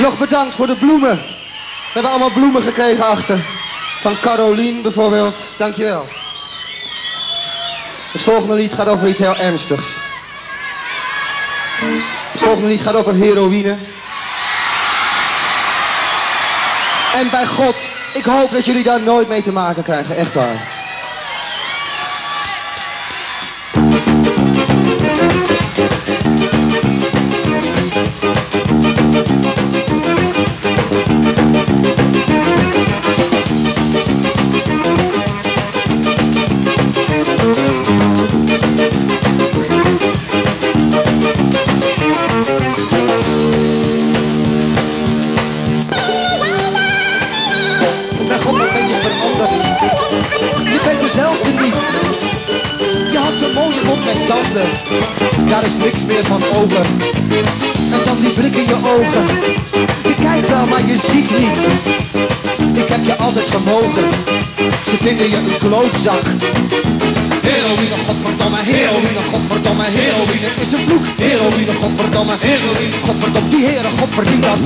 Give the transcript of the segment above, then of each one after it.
Nog bedankt voor de bloemen. We hebben allemaal bloemen gekregen achter. Van Carolien bijvoorbeeld. Dankjewel. Het volgende lied gaat over iets heel ernstigs. Het volgende lied gaat over heroïne. En bij God, ik hoop dat jullie daar nooit mee te maken krijgen. Echt waar. Je had zo'n mooie mond met tanden. Daar is niks meer van over. En dan die blik in je ogen. Je kijkt wel, maar je ziet niet. Ik heb je altijd gemogen. Ze vinden je een klootzak. Heroïne, godverdomme, heroïne, godverdomme, heroïne is een vloek. Heroïne, godverdomme, heroïne, godverdomme, die heren, god verdient dat.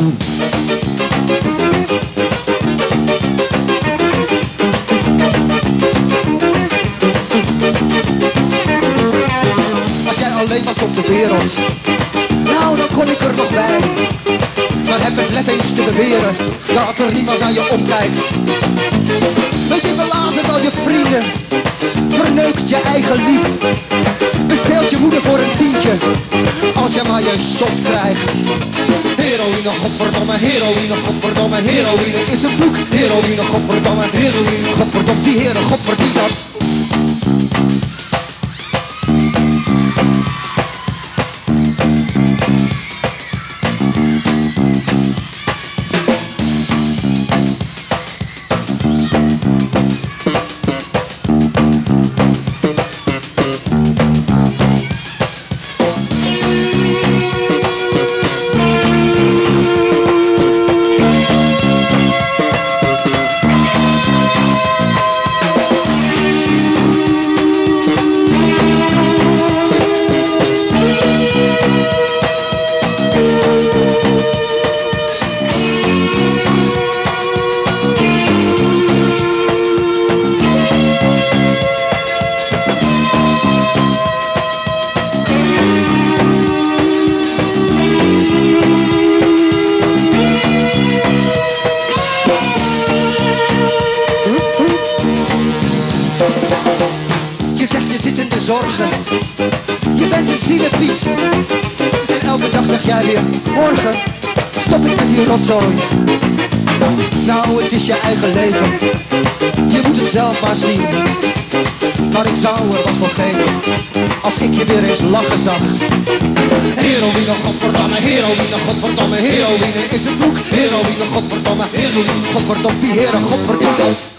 Op de wereld, nou dan kon ik er nog bij. Maar heb het lef eens te beweren, dat er niemand naar je omkijkt. Want je belazert al je vrienden, verneukt je eigen lief. Besteelt je moeder voor een tientje, als je maar je shot krijgt. Heroïne, godverdomme, heroïne, godverdomme, heroïne is een vloek. Heroïne, godverdomme, heroïne, godverdomme, die heren, god verdient dat. Je zegt je zit in de zorgen. Je bent een zielepiet. En elke dag zeg jij weer, morgen stop ik met die rotzooi. Nou, het is je eigen leven. Je moet het zelf maar zien. Maar ik zou er wat voor geven. Als ik je weer eens lachen zag. Heroïne, godverdamme, heroïne, godverdamme, heroïne is een vloek. Heroïne, godverdamme, heroïne, godverdomme, die heren, godverdomme.